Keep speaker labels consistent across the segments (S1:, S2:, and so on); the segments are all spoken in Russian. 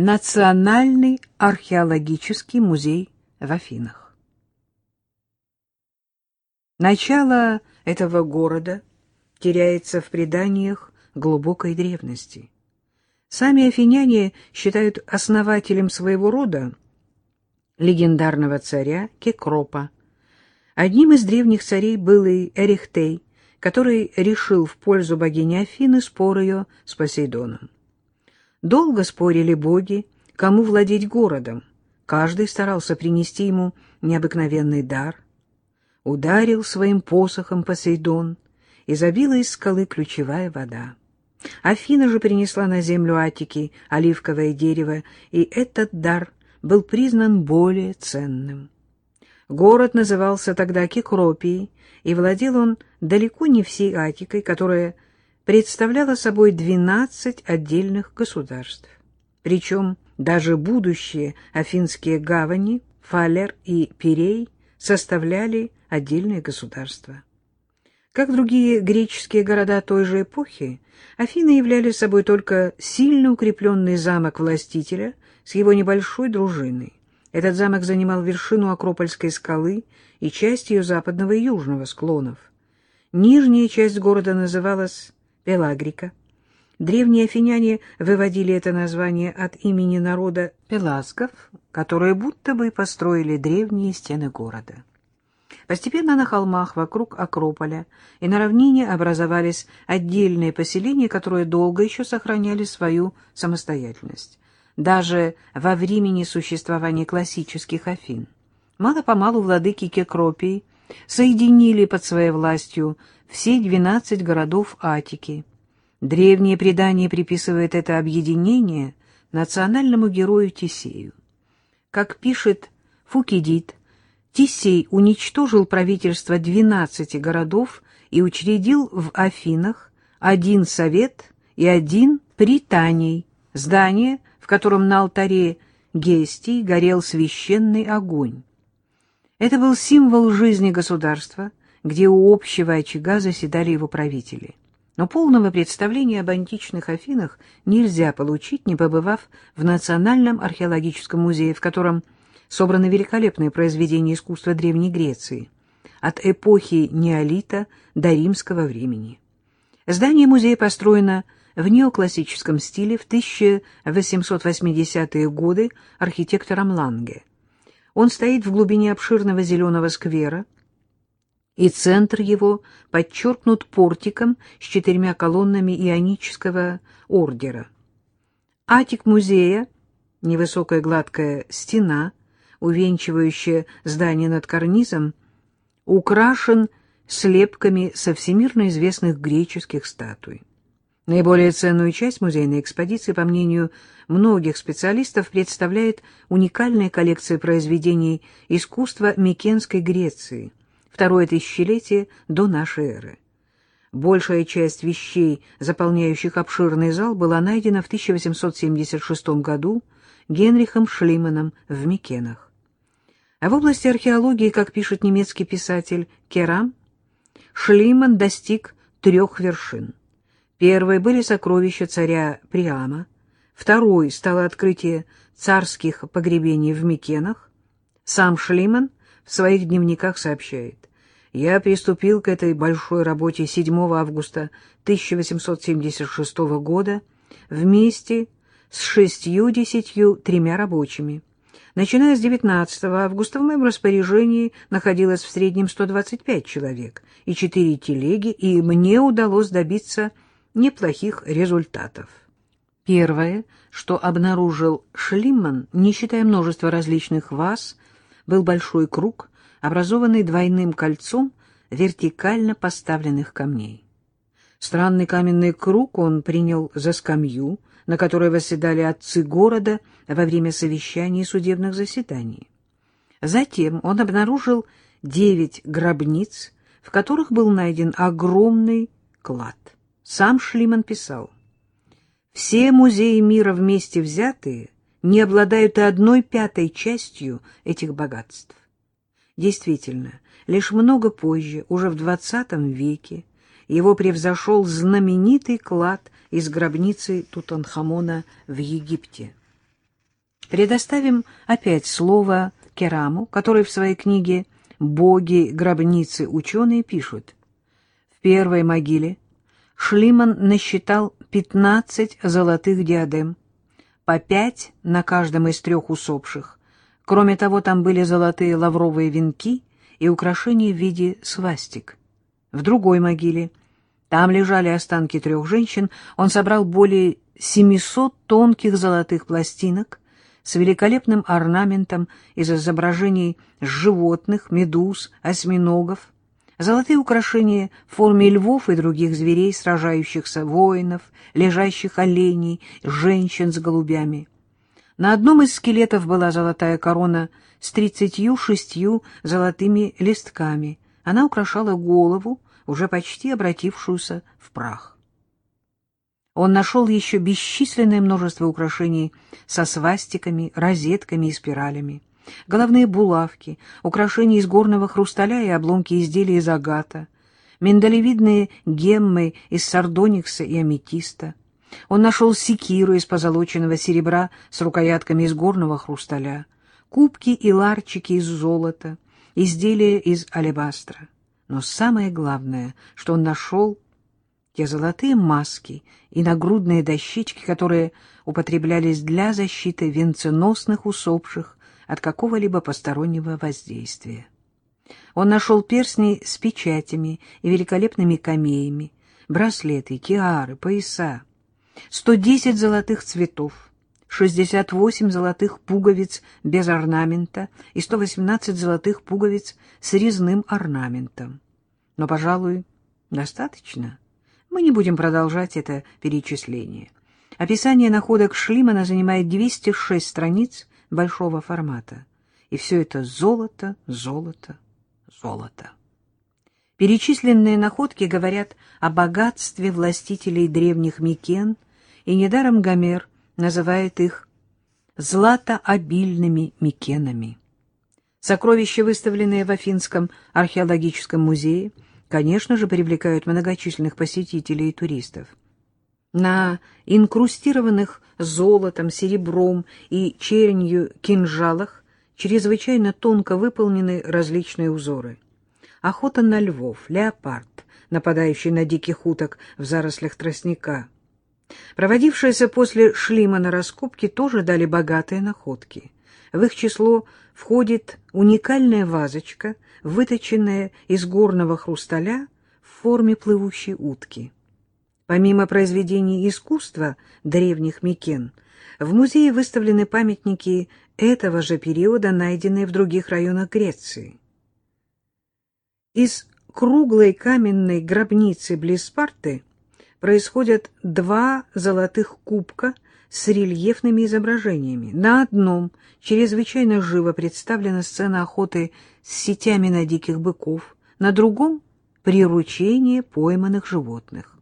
S1: Национальный археологический музей в Афинах. Начало этого города теряется в преданиях глубокой древности. Сами афиняне считают основателем своего рода легендарного царя Кекропа. Одним из древних царей был и Эрихтей, который решил в пользу богини Афины спор ее с Посейдоном. Долго спорили боги, кому владеть городом. Каждый старался принести ему необыкновенный дар. Ударил своим посохом Посейдон, и забила из скалы ключевая вода. Афина же принесла на землю Атики оливковое дерево, и этот дар был признан более ценным. Город назывался тогда Кикропией, и владел он далеко не всей Атикой, которая представляла собой 12 отдельных государств. Причем даже будущие афинские гавани, Фалер и Пирей, составляли отдельные государства. Как другие греческие города той же эпохи, Афины являли собой только сильно укрепленный замок властителя с его небольшой дружиной. Этот замок занимал вершину Акропольской скалы и часть ее западного и южного склонов. Нижняя часть города называлась Пелагрика. Древние афиняне выводили это название от имени народа пеласков, которые будто бы построили древние стены города. Постепенно на холмах вокруг Акрополя и на равнине образовались отдельные поселения, которые долго еще сохраняли свою самостоятельность, даже во времени существования классических Афин. Мало-помалу владыки Кекропии соединили под своей властью все двенадцать городов Атики. Древние предания приписывают это объединение национальному герою Тисею. Как пишет Фукидид, Тисей уничтожил правительство двенадцати городов и учредил в Афинах один совет и один пританий, здание, в котором на алтаре Гестий горел священный огонь. Это был символ жизни государства, где у общего очага заседали его правители. Но полного представления об античных Афинах нельзя получить, не побывав в Национальном археологическом музее, в котором собраны великолепные произведения искусства Древней Греции, от эпохи неолита до римского времени. Здание музея построено в неоклассическом стиле в 1880-е годы архитектором Ланге. Он стоит в глубине обширного зеленого сквера, и центр его подчеркнут портиком с четырьмя колоннами ионического ордера. Атик музея, невысокая гладкая стена, увенчивающая здание над карнизом, украшен слепками со всемирно известных греческих статуй. Наиболее ценную часть музейной экспозиции, по мнению многих специалистов, представляет уникальная коллекция произведений искусства Микенской Греции – второе тысячелетие до нашей эры. Большая часть вещей, заполняющих обширный зал, была найдена в 1876 году Генрихом Шлиманом в Микенах. А в области археологии, как пишет немецкий писатель Керам, Шлиман достиг трех вершин. Первой были сокровища царя Приама, второй стало открытие царских погребений в Микенах. Сам Шлиман в своих дневниках сообщает, я приступил к этой большой работе 7 августа 1876 года вместе с шестью-десятью тремя рабочими. Начиная с 19 августа в моем распоряжении находилось в среднем 125 человек и четыре телеги, и мне удалось добиться неплохих результатов. Первое, что обнаружил Шлимман, не считая множества различных ваз, был большой круг, образованный двойным кольцом вертикально поставленных камней. Странный каменный круг он принял за скамью, на которой восседали отцы города во время совещаний и судебных заседаний. Затем он обнаружил девять гробниц, в которых был найден огромный клад. Сам Шлиман писал, «Все музеи мира вместе взятые не обладают и одной пятой частью этих богатств. Действительно, лишь много позже, уже в XX веке, его превзошел знаменитый клад из гробницы Тутанхамона в Египте. Предоставим опять слово Кераму, который в своей книге «Боги, гробницы, ученые» пишут. В первой могиле Шлиман насчитал 15 золотых диадем, по пять на каждом из трех усопших. Кроме того, там были золотые лавровые венки и украшения в виде свастик. В другой могиле, там лежали останки трех женщин, он собрал более 700 тонких золотых пластинок с великолепным орнаментом из изображений животных, медуз, осьминогов, Золотые украшения в форме львов и других зверей, сражающихся воинов, лежащих оленей, женщин с голубями. На одном из скелетов была золотая корона с тридцатью шестью золотыми листками. Она украшала голову, уже почти обратившуюся в прах. Он нашел еще бесчисленное множество украшений со свастиками, розетками и спиралями головные булавки, украшения из горного хрусталя и обломки изделий из агата, миндалевидные геммы из сардоникса и аметиста. Он нашел секиру из позолоченного серебра с рукоятками из горного хрусталя, кубки и ларчики из золота, изделия из алебастра. Но самое главное, что он нашел те золотые маски и нагрудные дощечки, которые употреблялись для защиты венценосных усопших от какого-либо постороннего воздействия. Он нашел перстни с печатями и великолепными камеями, браслеты, тиары, пояса, 110 золотых цветов, 68 золотых пуговиц без орнамента и 118 золотых пуговиц с резным орнаментом. Но, пожалуй, достаточно. Мы не будем продолжать это перечисление. Описание находок Шлимана занимает 206 страниц большого формата. И все это золото, золото, золото. Перечисленные находки говорят о богатстве властителей древних Микен, и недаром Гомер называет их златообильными Микенами. Сокровища, выставленные в Афинском археологическом музее, конечно же, привлекают многочисленных посетителей и туристов. На инкрустированных золотом, серебром и черенью кинжалах чрезвычайно тонко выполнены различные узоры. Охота на львов, леопард, нападающий на диких уток в зарослях тростника. Проводившиеся после шлима на раскопки тоже дали богатые находки. В их число входит уникальная вазочка, выточенная из горного хрусталя в форме плывущей утки. Помимо произведений искусства древних Микен, в музее выставлены памятники этого же периода, найденные в других районах Греции. Из круглой каменной гробницы близ Спарты происходят два золотых кубка с рельефными изображениями. На одном чрезвычайно живо представлена сцена охоты с сетями на диких быков, на другом — приручение пойманных животных.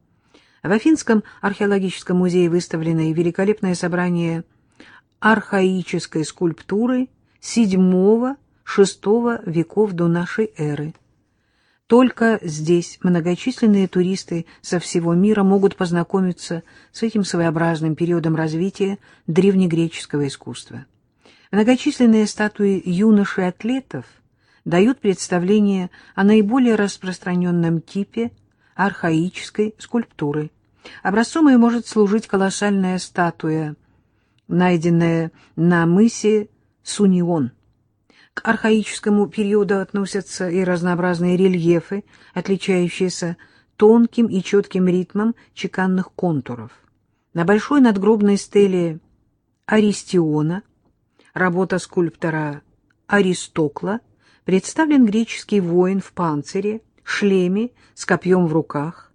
S1: В Афинском археологическом музее выставлено и великолепное собрание архаической скульптуры VII-VI веков до нашей эры. Только здесь многочисленные туристы со всего мира могут познакомиться с этим своеобразным периодом развития древнегреческого искусства. Многочисленные статуи юношей-атлетов дают представление о наиболее распространенном типе архаической скульптуры – Образцом ее может служить колоссальная статуя, найденная на мысе Сунион. К архаическому периоду относятся и разнообразные рельефы, отличающиеся тонким и четким ритмом чеканных контуров. На большой надгробной стеле Аристиона, работа скульптора Аристокла, представлен греческий воин в панцире, шлеме, с копьем в руках,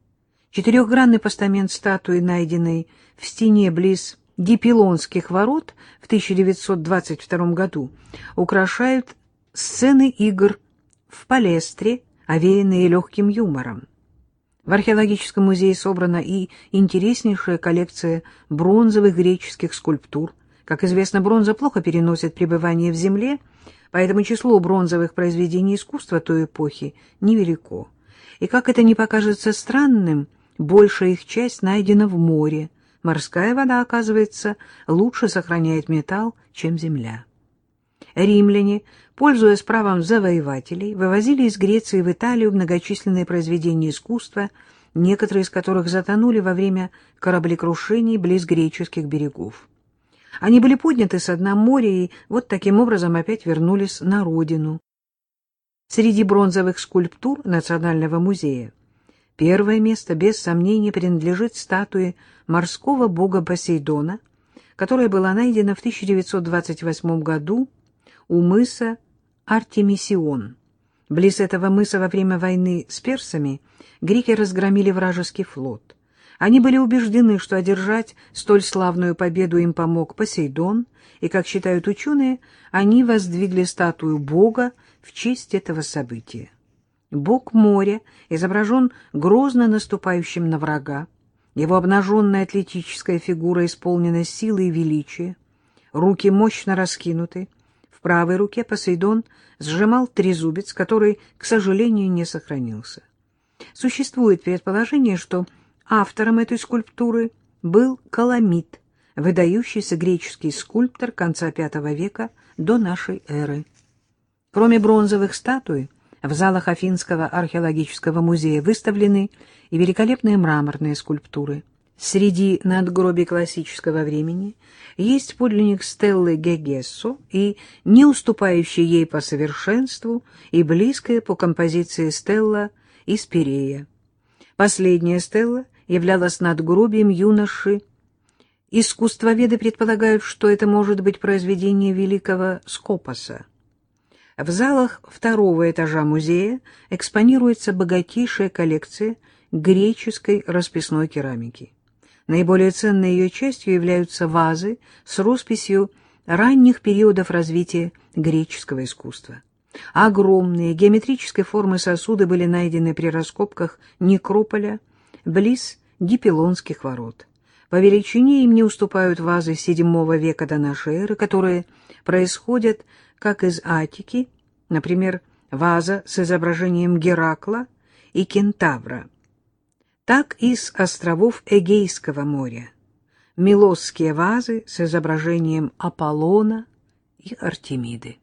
S1: Четырехгранный постамент статуи, найденный в стене близ Гипилонских ворот в 1922 году, украшают сцены игр в палестре, овеянные легким юмором. В археологическом музее собрана и интереснейшая коллекция бронзовых греческих скульптур. Как известно, бронза плохо переносит пребывание в земле, поэтому число бронзовых произведений искусства той эпохи невелико. И как это не покажется странным – Большая их часть найдена в море, морская вода, оказывается, лучше сохраняет металл, чем земля. Римляне, пользуясь правом завоевателей, вывозили из Греции в Италию многочисленные произведения искусства, некоторые из которых затонули во время кораблекрушений близ греческих берегов. Они были подняты с дна моря и вот таким образом опять вернулись на родину. Среди бронзовых скульптур Национального музея первое место, без сомнения, принадлежит статуе морского бога Посейдона, которая была найдена в 1928 году у мыса Артемисион. Близ этого мыса во время войны с персами греки разгромили вражеский флот. Они были убеждены, что одержать столь славную победу им помог Посейдон, и, как считают ученые, они воздвигли статую бога в честь этого события. Бог моря изображен грозно наступающим на врага, его обнаженная атлетическая фигура исполнена силой и величия, руки мощно раскинуты, в правой руке Посейдон сжимал трезубец, который, к сожалению, не сохранился. Существует предположение, что автором этой скульптуры был Каламид, выдающийся греческий скульптор конца V века до нашей эры. Кроме бронзовых статуй, в залах Афинского археологического музея выставлены и великолепные мраморные скульптуры – Среди надгробий классического времени есть подлинник Стеллы Гегессо и не уступающая ей по совершенству и близкая по композиции Стелла из Пирея. Последняя Стелла являлась надгробием юноши. Искусствоведы предполагают, что это может быть произведение великого Скопоса. В залах второго этажа музея экспонируется богатейшая коллекция греческой расписной керамики. Наиболее ценной ее частью являются вазы с росписью ранних периодов развития греческого искусства. Огромные геометрической формы сосуды были найдены при раскопках некрополя близ Гиппелонских ворот. По величине им не уступают вазы VII века до нашей эры, которые происходят как из Атики, например, ваза с изображением Геракла и Кентавра – так и с островов Эгейского моря. Милосские вазы с изображением Аполлона и Артемиды.